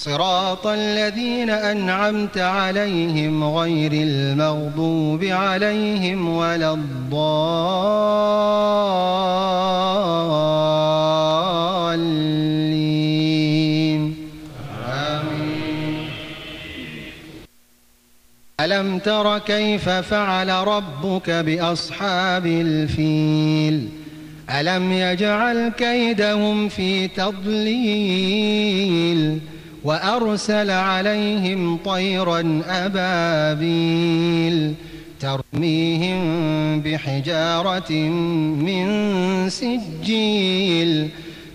صراط الذين أنعمت عليهم غير المغضوب عليهم ولا الضالين. آمين. ألم تر كيف فعل ربك بأصحاب الفيل؟ ألم يجعل كيدهم في تضليل؟ وأرسل عليهم طيرا أبابيل ترميهم بحجارة من سجيل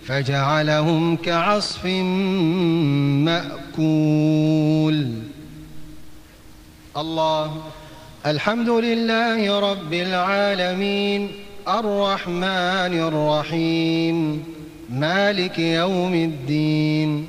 فجعلهم كعصف مأكول. الله الحمد لله رب العالمين الرحمن الرحيم مالك يوم الدين